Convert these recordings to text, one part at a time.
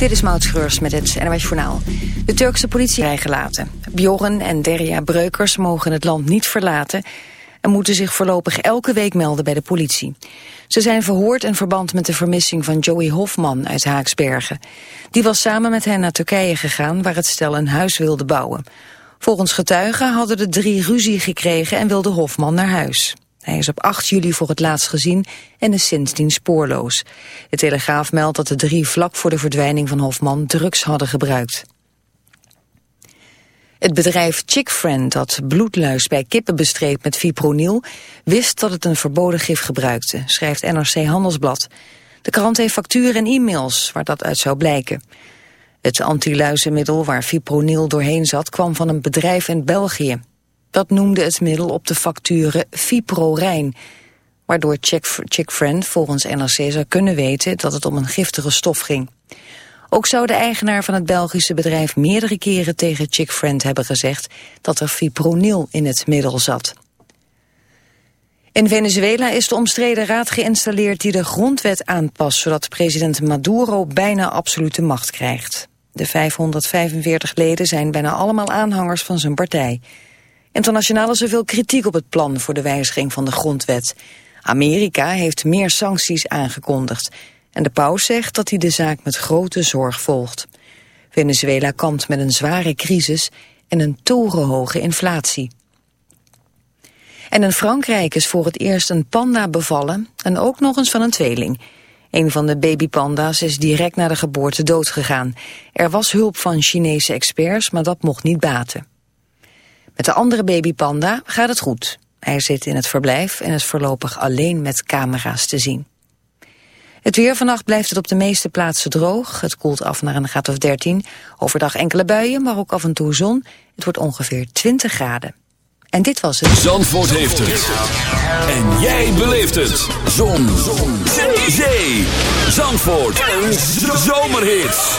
Dit is Maud Schreurs met het NWS Journaal. De Turkse politie vrijgelaten. Bjorn en Derja Breukers mogen het land niet verlaten... en moeten zich voorlopig elke week melden bij de politie. Ze zijn verhoord in verband met de vermissing van Joey Hofman uit Haaksbergen. Die was samen met hen naar Turkije gegaan... waar het stel een huis wilde bouwen. Volgens getuigen hadden de drie ruzie gekregen en wilde Hofman naar huis. Hij is op 8 juli voor het laatst gezien en is sindsdien spoorloos. De Telegraaf meldt dat de drie vlak voor de verdwijning van Hofman drugs hadden gebruikt. Het bedrijf Chickfriend dat bloedluis bij kippen bestreed met fipronil... wist dat het een verboden gif gebruikte, schrijft NRC Handelsblad. De krant heeft facturen en e-mails waar dat uit zou blijken. Het antiluizenmiddel waar fipronil doorheen zat kwam van een bedrijf in België. Dat noemde het middel op de facturen Fiprorijn, waardoor Chickfriend volgens NRC zou kunnen weten dat het om een giftige stof ging. Ook zou de eigenaar van het Belgische bedrijf meerdere keren tegen Chickfriend hebben gezegd dat er fipronil in het middel zat. In Venezuela is de omstreden raad geïnstalleerd die de grondwet aanpast, zodat president Maduro bijna absolute macht krijgt. De 545 leden zijn bijna allemaal aanhangers van zijn partij. Internationaal is er veel kritiek op het plan voor de wijziging van de grondwet. Amerika heeft meer sancties aangekondigd. En de paus zegt dat hij de zaak met grote zorg volgt. Venezuela kampt met een zware crisis en een torenhoge inflatie. En in Frankrijk is voor het eerst een panda bevallen en ook nog eens van een tweeling. Een van de babypanda's is direct na de geboorte doodgegaan. Er was hulp van Chinese experts, maar dat mocht niet baten. Met de andere babypanda gaat het goed. Hij zit in het verblijf en is voorlopig alleen met camera's te zien. Het weer vannacht blijft het op de meeste plaatsen droog. Het koelt af naar een graad of 13. Overdag enkele buien, maar ook af en toe zon. Het wordt ongeveer 20 graden. En dit was het. Zandvoort heeft het. En jij beleeft het. Zon. zon. Zee. Zandvoort. Een zomerhit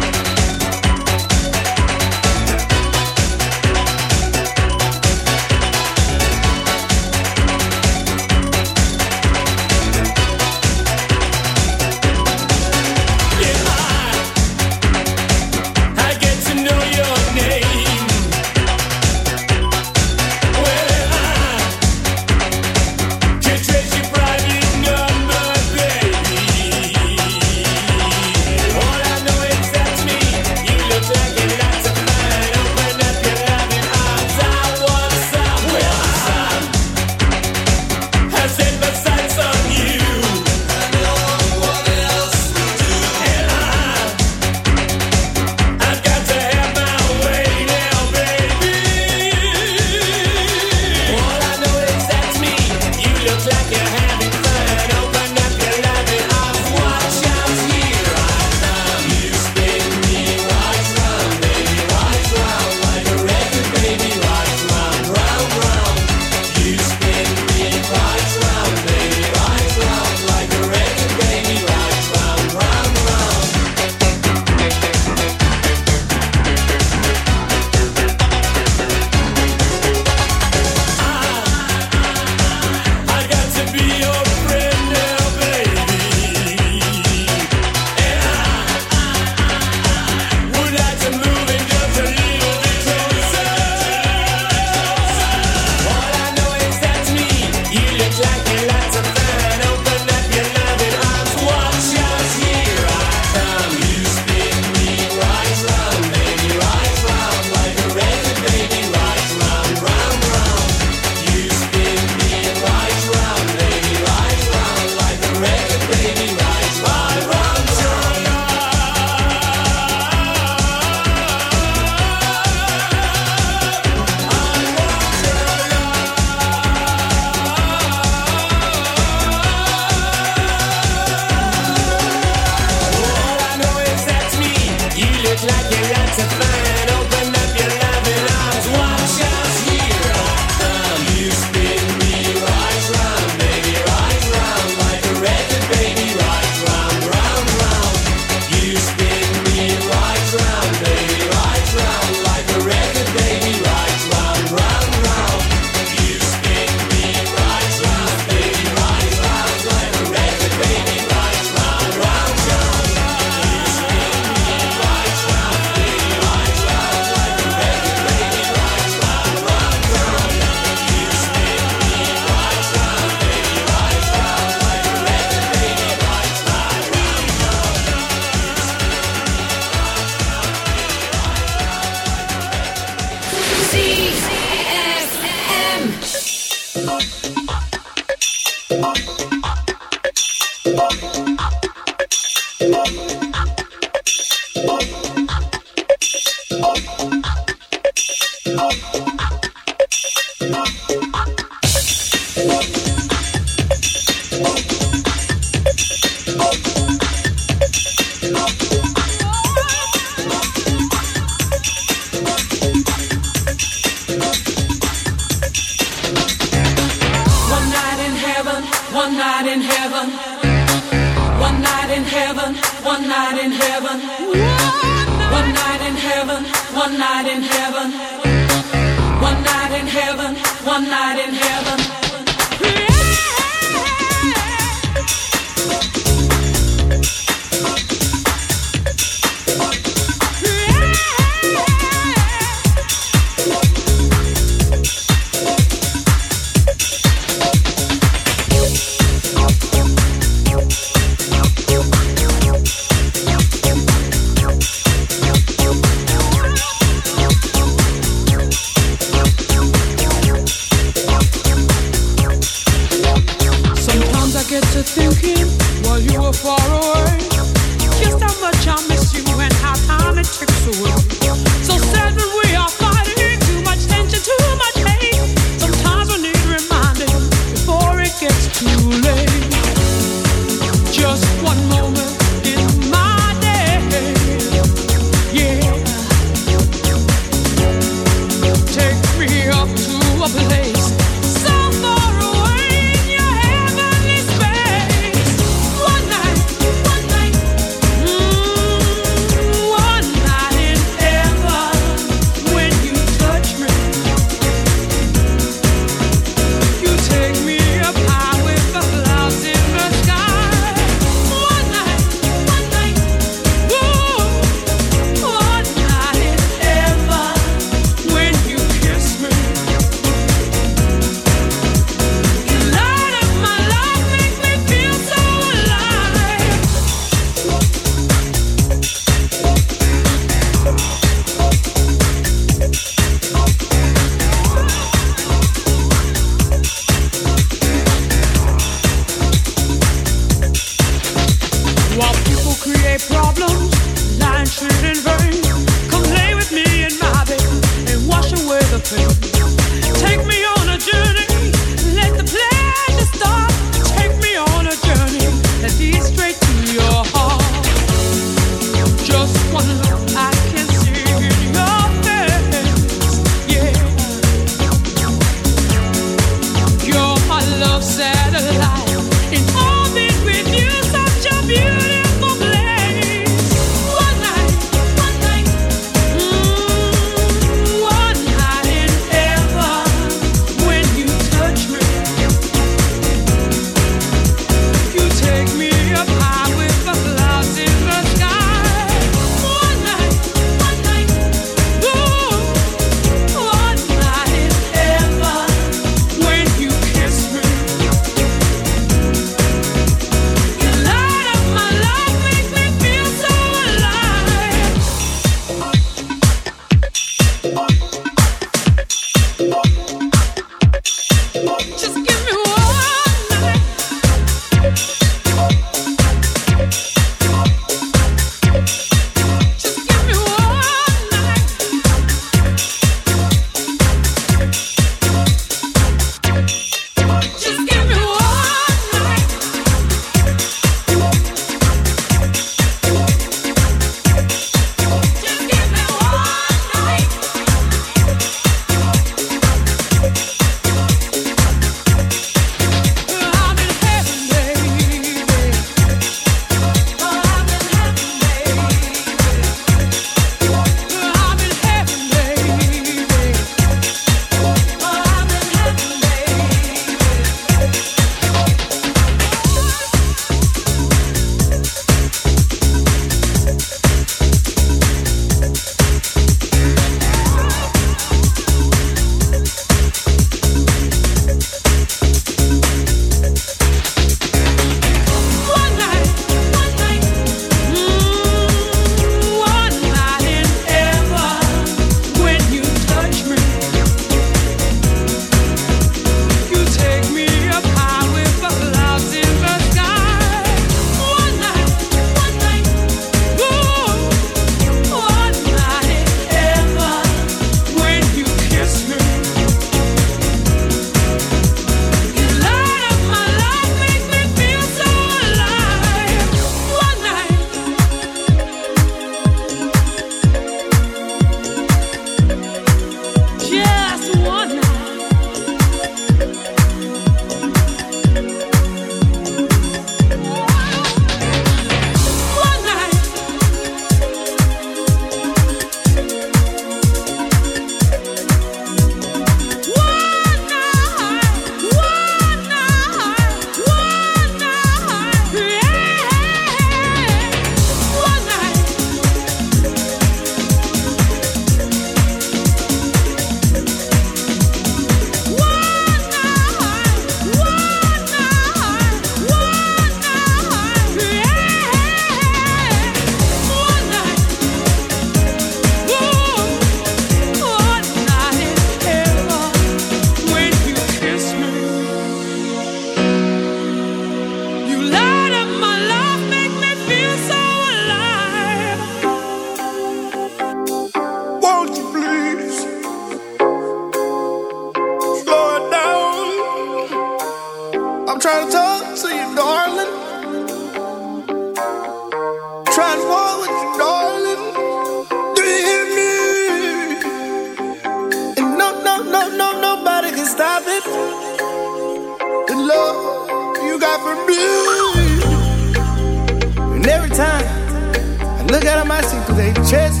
And every time I look at them, I see through their chest,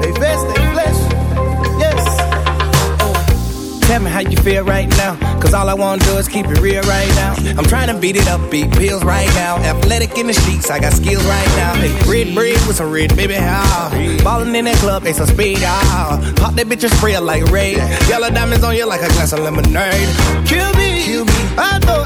they vest, they flesh. Yes. Tell me how you feel right now. Cause all I wanna do is keep it real right now. I'm trying to beat it up, beat pills right now. Athletic in the sheets, I got skills right now. Hey, red bread with some red, baby, how? Ballin' in that club, they some speed, ah. Pop that bitch and spray like Ray. Yellow diamonds on you like a glass of lemonade. Kill me, Kill me. I thought,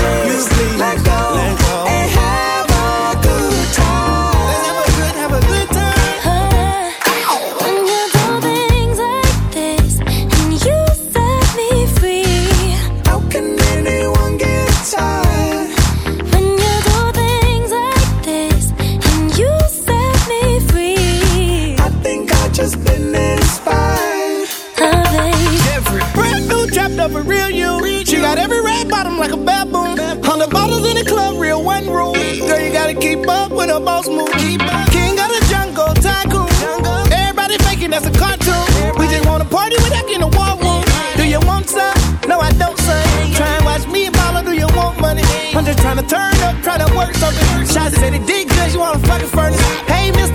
Boss move. King of the jungle, tycoon. Everybody faking that's a cartoon. We just wanna party without getting a war room. Do you want some? No, I don't, son. Try and watch me and mama, do you want money? I'm just trying to turn up, trying to work something. Shots said it did good, you wanna fucking furnace. Hey, mister,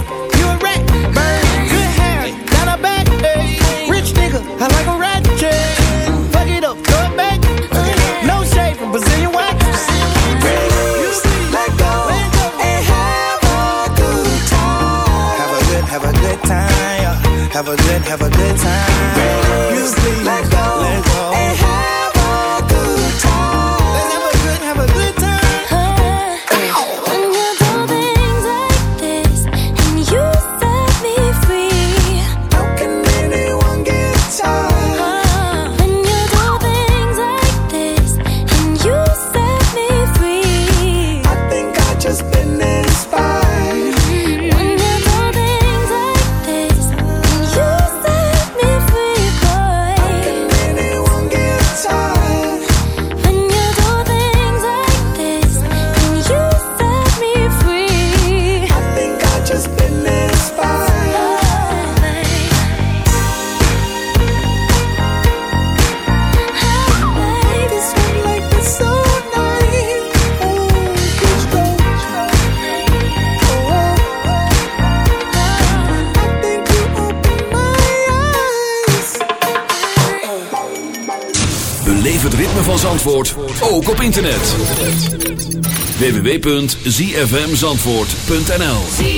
www.zfmzandvoort.nl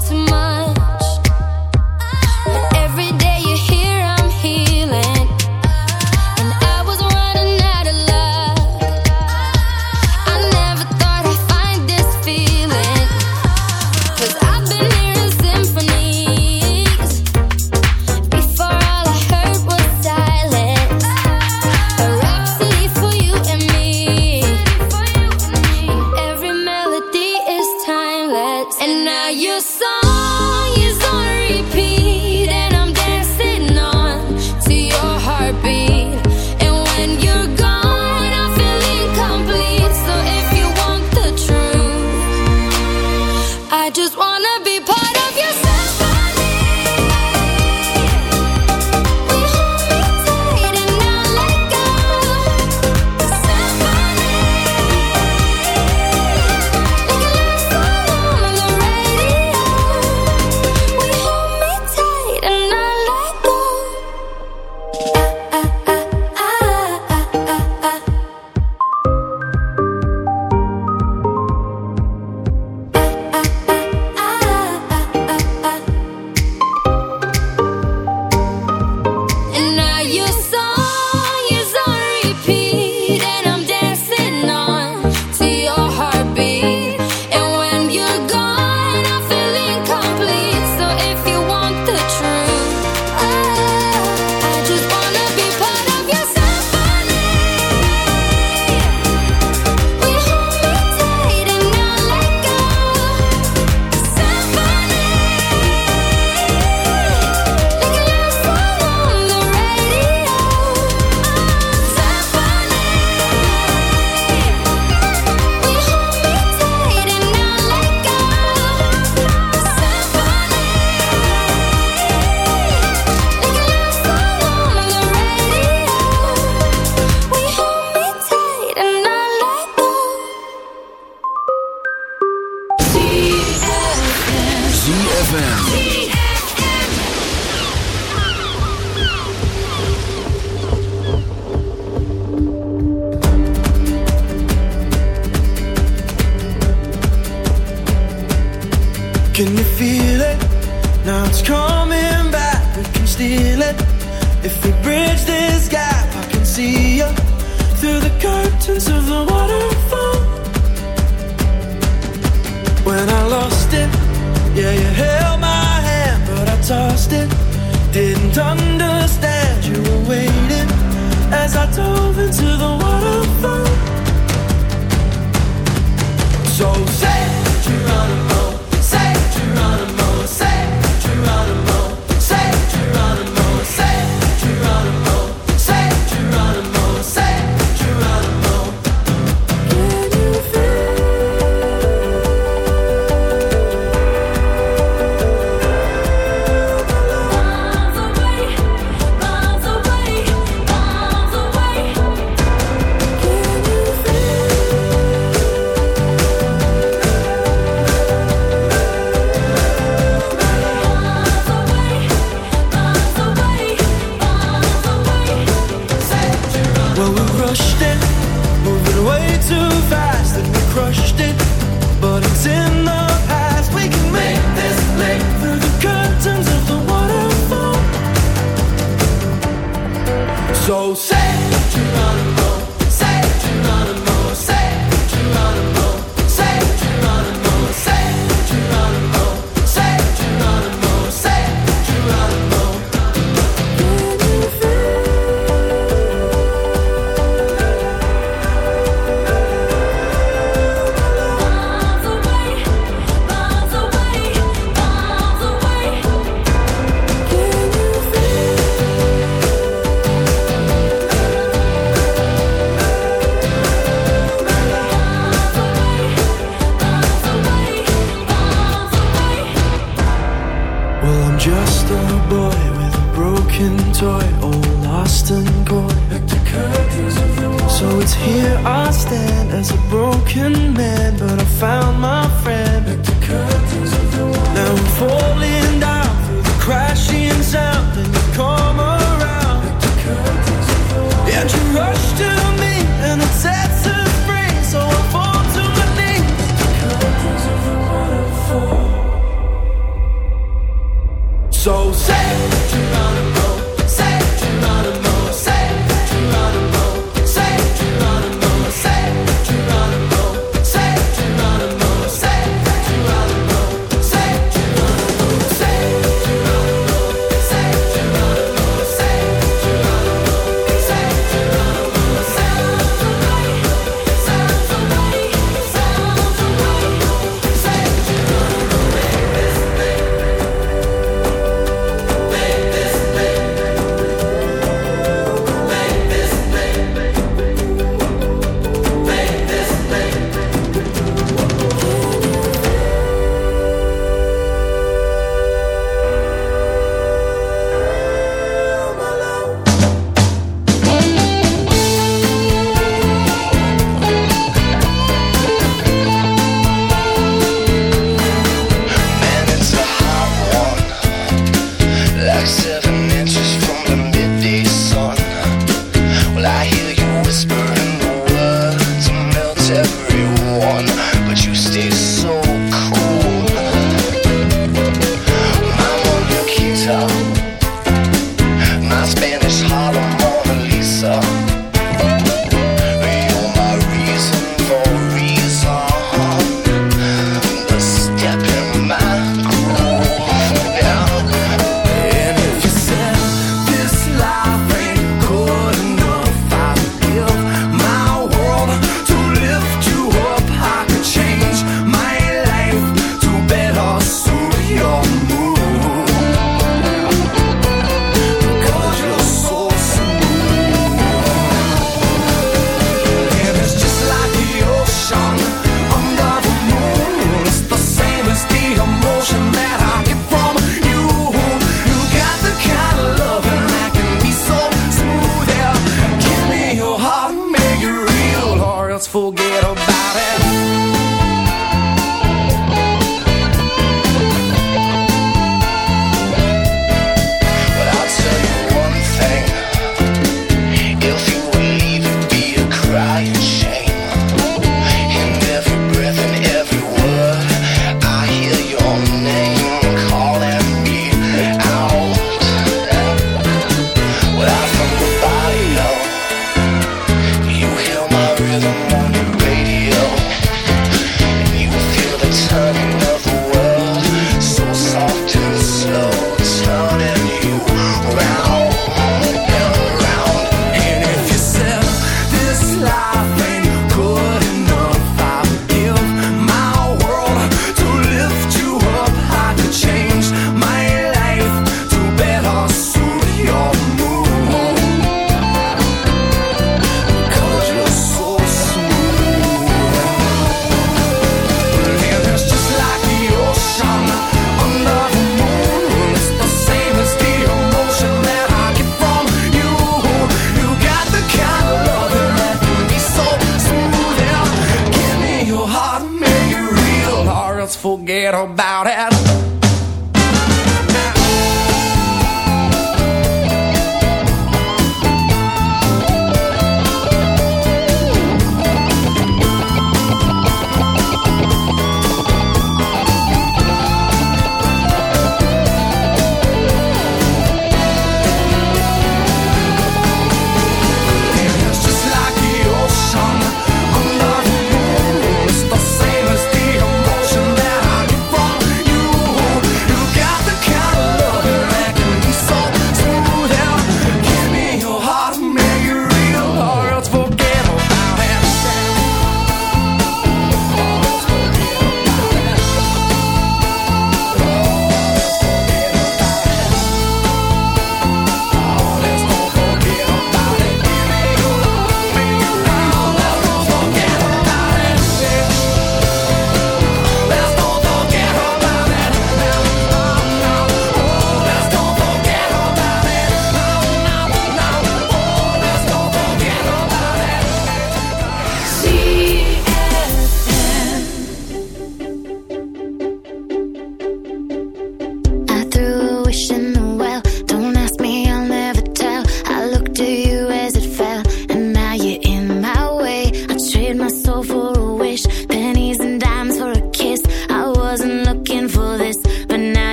if